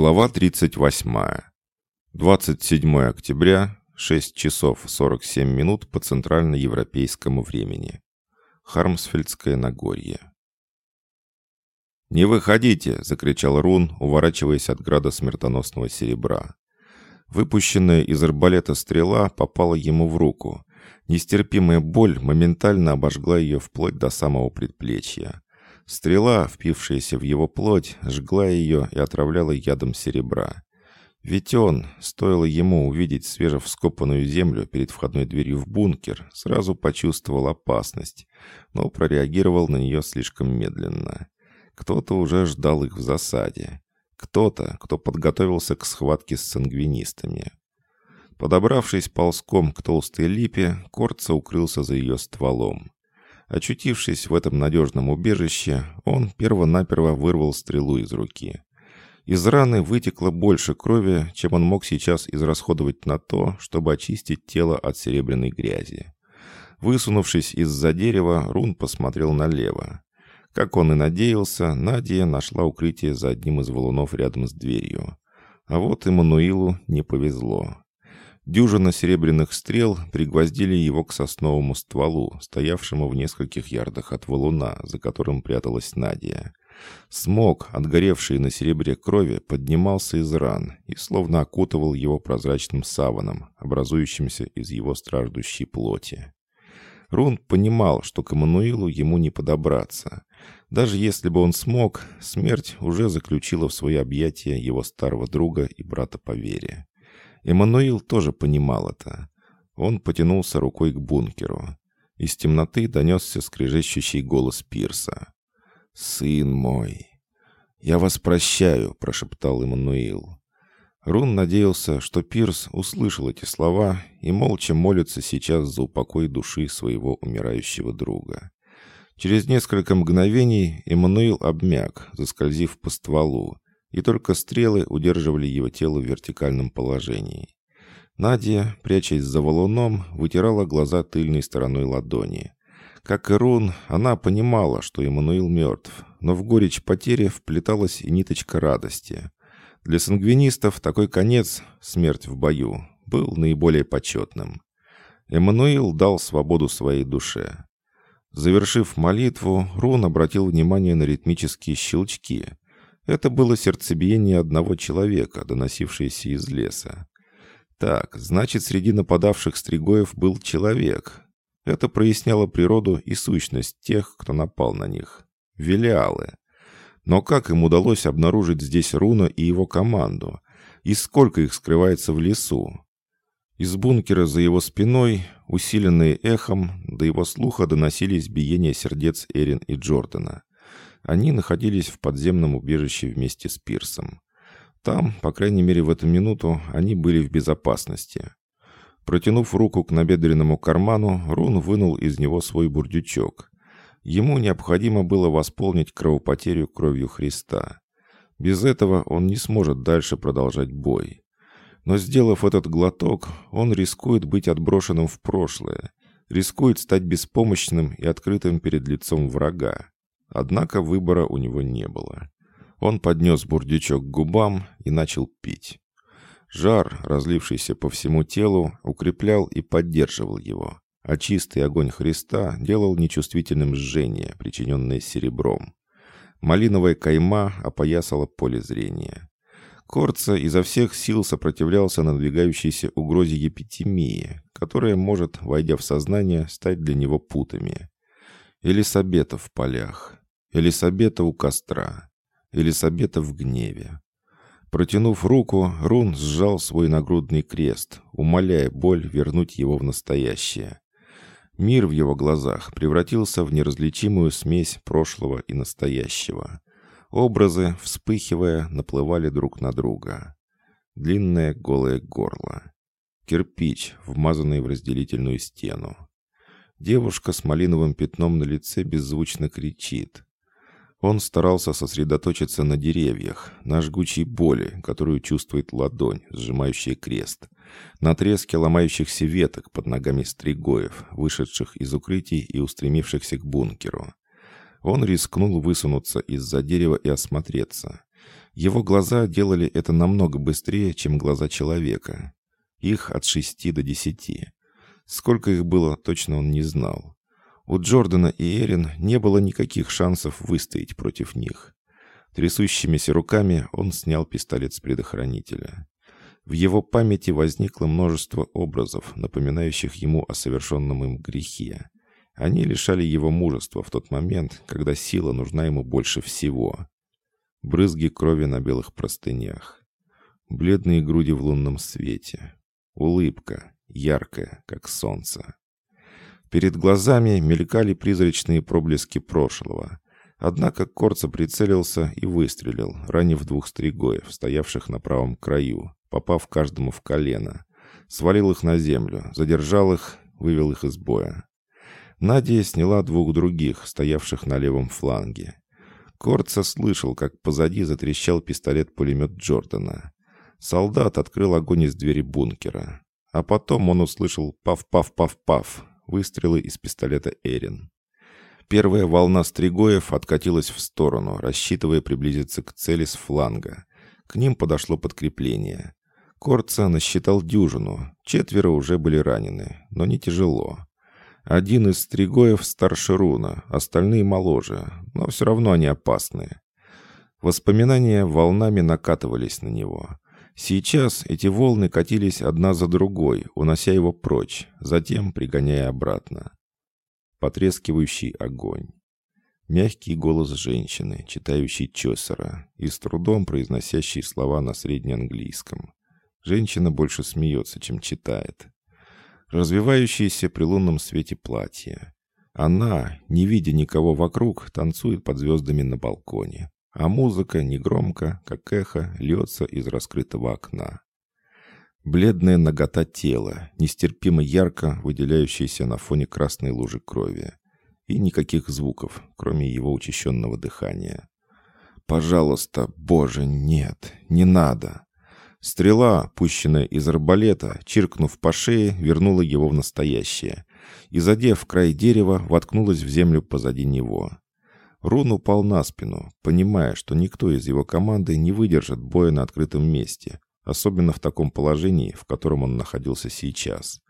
Глава 38. 27 октября, 6 часов 47 минут по центральноевропейскому времени. Хармсфельдское Нагорье. «Не выходите!» — закричал Рун, уворачиваясь от града смертоносного серебра. Выпущенная из арбалета стрела попала ему в руку. Нестерпимая боль моментально обожгла ее вплоть до самого предплечья. Стрела, впившаяся в его плоть, жгла ее и отравляла ядом серебра. Ведь он, стоило ему увидеть свежевскопанную землю перед входной дверью в бункер, сразу почувствовал опасность, но прореагировал на нее слишком медленно. Кто-то уже ждал их в засаде. Кто-то, кто подготовился к схватке с сангвинистами. Подобравшись ползком к толстой липе, Корца укрылся за ее стволом. Очутившись в этом надежном убежище, он перво-наперво вырвал стрелу из руки. Из раны вытекло больше крови, чем он мог сейчас израсходовать на то, чтобы очистить тело от серебряной грязи. Высунувшись из-за дерева, Рун посмотрел налево. Как он и надеялся, Надя нашла укрытие за одним из валунов рядом с дверью. А вот Эммануилу не повезло. Дюжина серебряных стрел пригвоздили его к сосновому стволу, стоявшему в нескольких ярдах от валуна, за которым пряталась Надя. Смог, отгоревший на серебре крови, поднимался из ран и словно окутывал его прозрачным саваном, образующимся из его страждущей плоти. Рун понимал, что к Эммануилу ему не подобраться. Даже если бы он смог, смерть уже заключила в свои объятия его старого друга и брата по вере. Эммануил тоже понимал это. Он потянулся рукой к бункеру. Из темноты донесся скрежещущий голос Пирса. «Сын мой!» «Я вас прощаю», — прошептал Эммануил. Рун надеялся, что Пирс услышал эти слова и молча молится сейчас за упокой души своего умирающего друга. Через несколько мгновений Эммануил обмяк, заскользив по стволу, и только стрелы удерживали его тело в вертикальном положении. Надя, прячась за валуном, вытирала глаза тыльной стороной ладони. Как и Рун, она понимала, что Эммануил мертв, но в горечь потери вплеталась и ниточка радости. Для сангвинистов такой конец, смерть в бою, был наиболее почетным. Эммануил дал свободу своей душе. Завершив молитву, Рун обратил внимание на ритмические щелчки – это было сердцебиение одного человека, доносившееся из леса. Так, значит, среди нападавших стригоев был человек. Это проясняло природу и сущность тех, кто напал на них. Велиалы. Но как им удалось обнаружить здесь Руна и его команду? И сколько их скрывается в лесу? Из бункера за его спиной, усиленные эхом, до его слуха доносились биения сердец Эрин и Джордана. Они находились в подземном убежище вместе с Пирсом. Там, по крайней мере в эту минуту, они были в безопасности. Протянув руку к набедренному карману, Рун вынул из него свой бурдючок. Ему необходимо было восполнить кровопотерю кровью Христа. Без этого он не сможет дальше продолжать бой. Но сделав этот глоток, он рискует быть отброшенным в прошлое, рискует стать беспомощным и открытым перед лицом врага. Однако выбора у него не было. Он поднес бурдючок к губам и начал пить. Жар, разлившийся по всему телу, укреплял и поддерживал его, а чистый огонь Христа делал нечувствительным жжение, причиненное серебром. Малиновая кайма опоясала поле зрения. Корца изо всех сил сопротивлялся надвигающейся угрозе епитемии, которая может, войдя в сознание, стать для него путами. Элисабета в полях, Элисабета у костра. Элисабета в гневе. Протянув руку, Рун сжал свой нагрудный крест, умоляя боль вернуть его в настоящее. Мир в его глазах превратился в неразличимую смесь прошлого и настоящего. Образы, вспыхивая, наплывали друг на друга. Длинное голое горло. Кирпич, вмазанный в разделительную стену. Девушка с малиновым пятном на лице беззвучно кричит. Он старался сосредоточиться на деревьях, на жгучей боли, которую чувствует ладонь, сжимающая крест, на треске ломающихся веток под ногами стригоев, вышедших из укрытий и устремившихся к бункеру. Он рискнул высунуться из-за дерева и осмотреться. Его глаза делали это намного быстрее, чем глаза человека. Их от шести до десяти. Сколько их было, точно он не знал. У Джордана и Эрин не было никаких шансов выстоять против них. Трясущимися руками он снял пистолет с предохранителя. В его памяти возникло множество образов, напоминающих ему о совершенном им грехе. Они лишали его мужества в тот момент, когда сила нужна ему больше всего. Брызги крови на белых простынях. Бледные груди в лунном свете. Улыбка, яркая, как солнце. Перед глазами мелькали призрачные проблески прошлого. Однако Корца прицелился и выстрелил, ранив двух стригоев, стоявших на правом краю, попав каждому в колено. Свалил их на землю, задержал их, вывел их из боя. Надя сняла двух других, стоявших на левом фланге. Корца слышал, как позади затрещал пистолет-пулемет Джордана. Солдат открыл огонь из двери бункера. А потом он услышал пав-пав-пав-пав, выстрелы из пистолета Эрин. Первая волна стригоев откатилась в сторону, рассчитывая приблизиться к цели с фланга. К ним подошло подкрепление. Корца насчитал дюжину, четверо уже были ранены, но не тяжело. Один из стригоев старше Руна, остальные моложе, но все равно они опасны. Воспоминания волнами накатывались на него. Сейчас эти волны катились одна за другой, унося его прочь, затем пригоняя обратно. Потрескивающий огонь. Мягкий голос женщины, читающей Чосера и с трудом произносящей слова на среднеанглийском. Женщина больше смеется, чем читает развивающееся при лунном свете платье. Она, не видя никого вокруг, танцует под звездами на балконе, а музыка негромко, как эхо, льется из раскрытого окна. Бледная нагота тела, нестерпимо ярко выделяющаяся на фоне красной лужи крови. И никаких звуков, кроме его учащенного дыхания. «Пожалуйста, Боже, нет, не надо!» Стрела, пущенная из арбалета, чиркнув по шее, вернула его в настоящее. И, задев край дерева, воткнулась в землю позади него. Рун упал на спину, понимая, что никто из его команды не выдержит боя на открытом месте, особенно в таком положении, в котором он находился сейчас.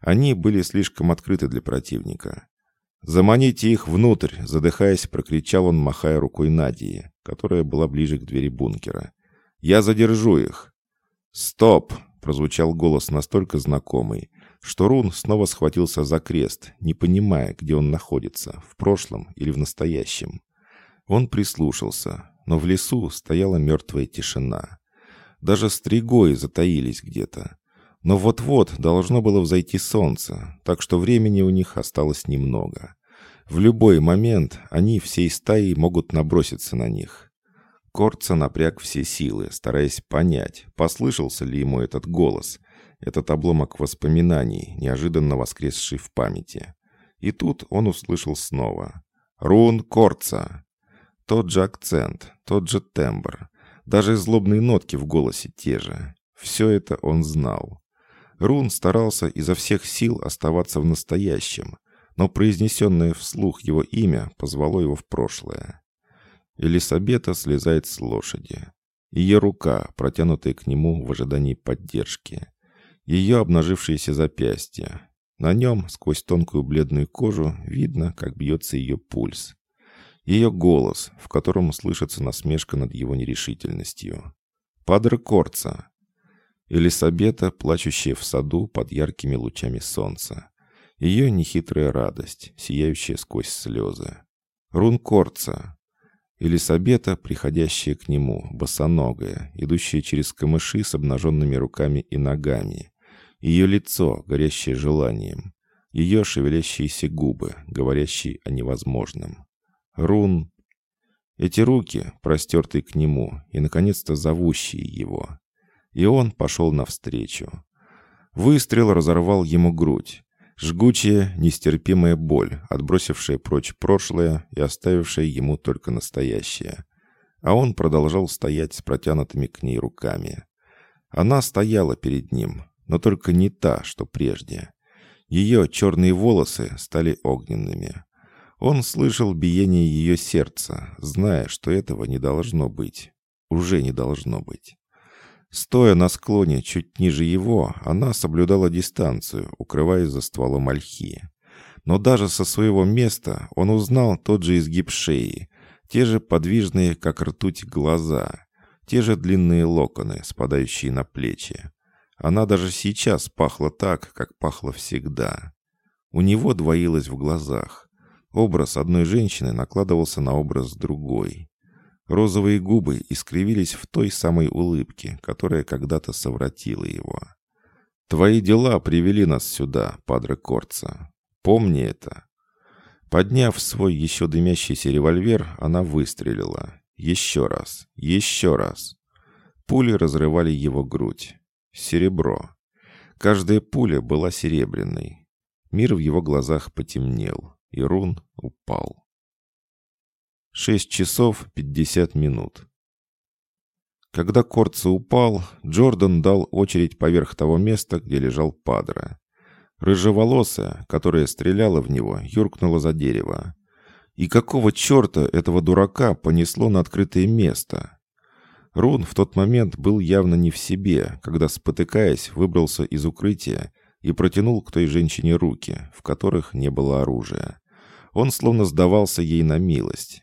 Они были слишком открыты для противника. «Заманите их внутрь!» — задыхаясь, прокричал он, махая рукой Надии, которая была ближе к двери бункера. «Я задержу их!» «Стоп!» — прозвучал голос настолько знакомый, что Рун снова схватился за крест, не понимая, где он находится, в прошлом или в настоящем. Он прислушался, но в лесу стояла мертвая тишина. Даже стригои затаились где-то. Но вот-вот должно было взойти солнце, так что времени у них осталось немного. В любой момент они всей стаей могут наброситься на них. Корца напряг все силы, стараясь понять, послышался ли ему этот голос, этот обломок воспоминаний, неожиданно воскресший в памяти. И тут он услышал снова. «Рун Корца!» Тот же акцент, тот же тембр, даже злобные нотки в голосе те же. Все это он знал. Рун старался изо всех сил оставаться в настоящем, но произнесенное вслух его имя позвало его в прошлое. Элисабета слезает с лошади. Ее рука, протянутая к нему в ожидании поддержки. Ее обнажившееся запястье. На нем, сквозь тонкую бледную кожу, видно, как бьется ее пульс. Ее голос, в котором слышится насмешка над его нерешительностью. «Падре Корца!» Элисабета, плачущая в саду под яркими лучами солнца. Ее нехитрая радость, сияющая сквозь слезы. «Рун Корца!» Елисабета, приходящая к нему, босоногая, идущая через камыши с обнаженными руками и ногами. Ее лицо, горящее желанием. Ее шевелящиеся губы, говорящие о невозможном. Рун. Эти руки, простертые к нему и, наконец-то, зовущие его. И он пошел навстречу. Выстрел разорвал ему грудь. Жгучая, нестерпимая боль, отбросившая прочь прошлое и оставившая ему только настоящее. А он продолжал стоять с протянутыми к ней руками. Она стояла перед ним, но только не та, что прежде. Ее черные волосы стали огненными. Он слышал биение ее сердца, зная, что этого не должно быть. уже не должно быть. Стоя на склоне чуть ниже его, она соблюдала дистанцию, укрываясь за стволом ольхи. Но даже со своего места он узнал тот же изгиб шеи, те же подвижные, как ртуть, глаза, те же длинные локоны, спадающие на плечи. Она даже сейчас пахла так, как пахла всегда. У него двоилось в глазах. Образ одной женщины накладывался на образ другой. Розовые губы искривились в той самой улыбке, которая когда-то совратила его. «Твои дела привели нас сюда, падре Корца. Помни это». Подняв свой еще дымящийся револьвер, она выстрелила. Еще раз, еще раз. Пули разрывали его грудь. Серебро. Каждая пуля была серебряной. Мир в его глазах потемнел, и рун упал. Шесть часов пятьдесят минут. Когда Корца упал, Джордан дал очередь поверх того места, где лежал Падре. Рыжеволосая, которая стреляла в него, юркнула за дерево. И какого черта этого дурака понесло на открытое место? Рун в тот момент был явно не в себе, когда, спотыкаясь, выбрался из укрытия и протянул к той женщине руки, в которых не было оружия. Он словно сдавался ей на милость,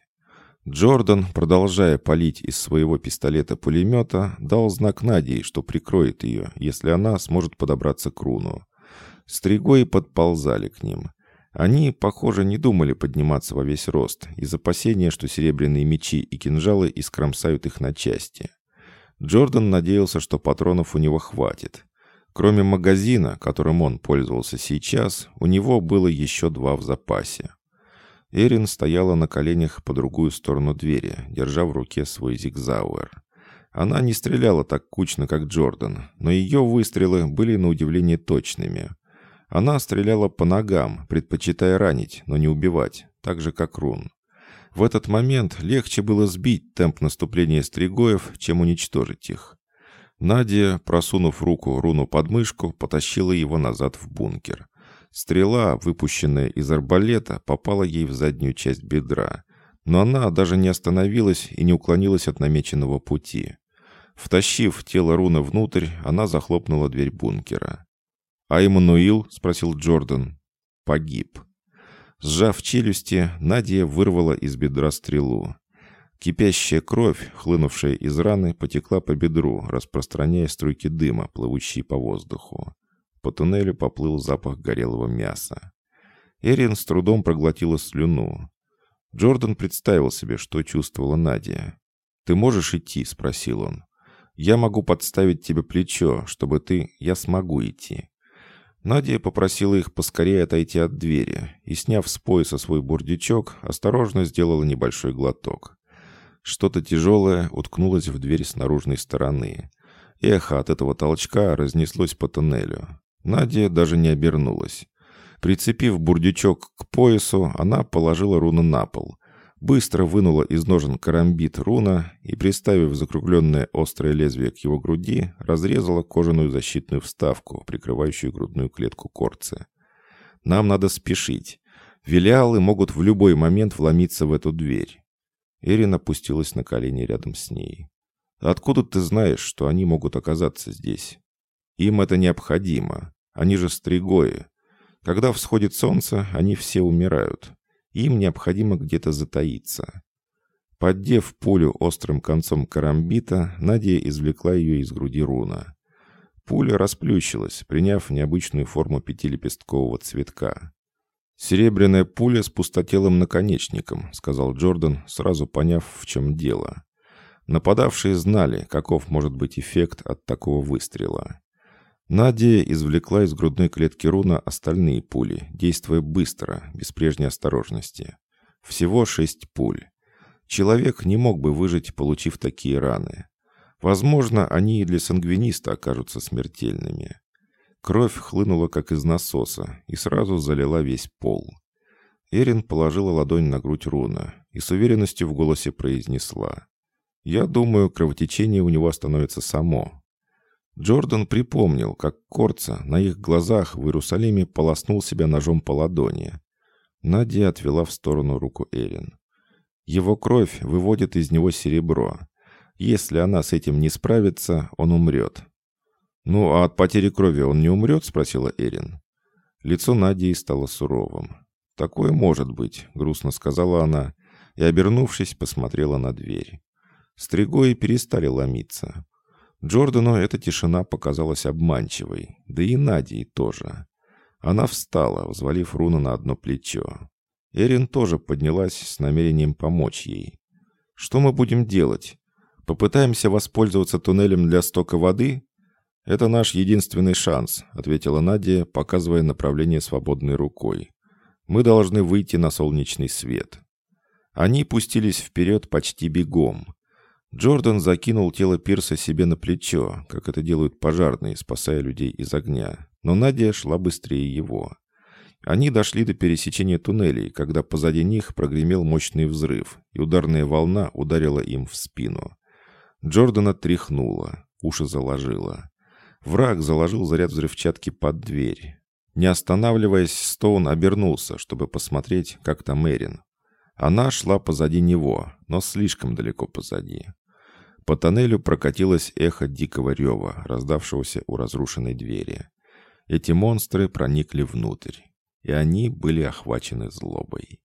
Джордан, продолжая палить из своего пистолета-пулемета, дал знак Надии, что прикроет ее, если она сможет подобраться к руну. Стригои подползали к ним. Они, похоже, не думали подниматься во весь рост, из опасения, что серебряные мечи и кинжалы искромсают их на части. Джордан надеялся, что патронов у него хватит. Кроме магазина, которым он пользовался сейчас, у него было еще два в запасе. Эрин стояла на коленях по другую сторону двери, держа в руке свой зигзауэр. Она не стреляла так кучно, как Джордан, но ее выстрелы были на удивление точными. Она стреляла по ногам, предпочитая ранить, но не убивать, так же, как Рун. В этот момент легче было сбить темп наступления стригоев, чем уничтожить их. Надя, просунув руку Руну под мышку, потащила его назад в бункер. Стрела, выпущенная из арбалета, попала ей в заднюю часть бедра, но она даже не остановилась и не уклонилась от намеченного пути. Втащив тело Руна внутрь, она захлопнула дверь бункера. «А Эммануил?» — спросил Джордан. «Погиб». Сжав челюсти, Надя вырвала из бедра стрелу. Кипящая кровь, хлынувшая из раны, потекла по бедру, распространяя струйки дыма, плывущие по воздуху. По туннелю поплыл запах горелого мяса. Эрин с трудом проглотила слюну. Джордан представил себе, что чувствовала Надя. «Ты можешь идти?» — спросил он. «Я могу подставить тебе плечо, чтобы ты... Я смогу идти». Надя попросила их поскорее отойти от двери и, сняв с пояса свой бурдючок, осторожно сделала небольшой глоток. Что-то тяжелое уткнулось в дверь с наружной стороны. Эхо от этого толчка разнеслось по тоннелю. Надя даже не обернулась. Прицепив бурдючок к поясу, она положила руну на пол. Быстро вынула из ножен карамбит руна и, приставив закругленное острое лезвие к его груди, разрезала кожаную защитную вставку, прикрывающую грудную клетку корцы. «Нам надо спешить. Велиалы могут в любой момент вломиться в эту дверь». Эрин опустилась на колени рядом с ней. «Откуда ты знаешь, что они могут оказаться здесь?» Им это необходимо. Они же стригои. Когда всходит солнце, они все умирают. Им необходимо где-то затаиться. Поддев пулю острым концом карамбита, Надя извлекла ее из груди руна. Пуля расплющилась, приняв необычную форму пятилепесткового цветка. «Серебряная пуля с пустотелым наконечником», — сказал Джордан, сразу поняв, в чем дело. Нападавшие знали, каков может быть эффект от такого выстрела. Надя извлекла из грудной клетки руна остальные пули, действуя быстро, без прежней осторожности. Всего шесть пуль. Человек не мог бы выжить, получив такие раны. Возможно, они и для сангвиниста окажутся смертельными. Кровь хлынула, как из насоса, и сразу залила весь пол. Эрин положила ладонь на грудь руна и с уверенностью в голосе произнесла. «Я думаю, кровотечение у него остановится само, Джордан припомнил, как Корца на их глазах в Иерусалиме полоснул себя ножом по ладони. Надя отвела в сторону руку Эрин. Его кровь выводит из него серебро. Если она с этим не справится, он умрет. «Ну, а от потери крови он не умрет?» — спросила Эрин. Лицо Надии стало суровым. «Такое может быть», — грустно сказала она, и, обернувшись, посмотрела на дверь. Стригои перестали ломиться. Джордану эта тишина показалась обманчивой, да и Надии тоже. Она встала, взвалив руну на одно плечо. Эрин тоже поднялась с намерением помочь ей. «Что мы будем делать? Попытаемся воспользоваться туннелем для стока воды?» «Это наш единственный шанс», — ответила Надя, показывая направление свободной рукой. «Мы должны выйти на солнечный свет». Они пустились вперед почти бегом. Джордан закинул тело Пирса себе на плечо, как это делают пожарные, спасая людей из огня. Но Надя шла быстрее его. Они дошли до пересечения туннелей, когда позади них прогремел мощный взрыв, и ударная волна ударила им в спину. Джордана тряхнуло, уши заложило. Враг заложил заряд взрывчатки под дверь. Не останавливаясь, Стоун обернулся, чтобы посмотреть, как там Эрин. Она шла позади него, но слишком далеко позади. По тоннелю прокатилось эхо дикого рева, раздавшегося у разрушенной двери. Эти монстры проникли внутрь, и они были охвачены злобой.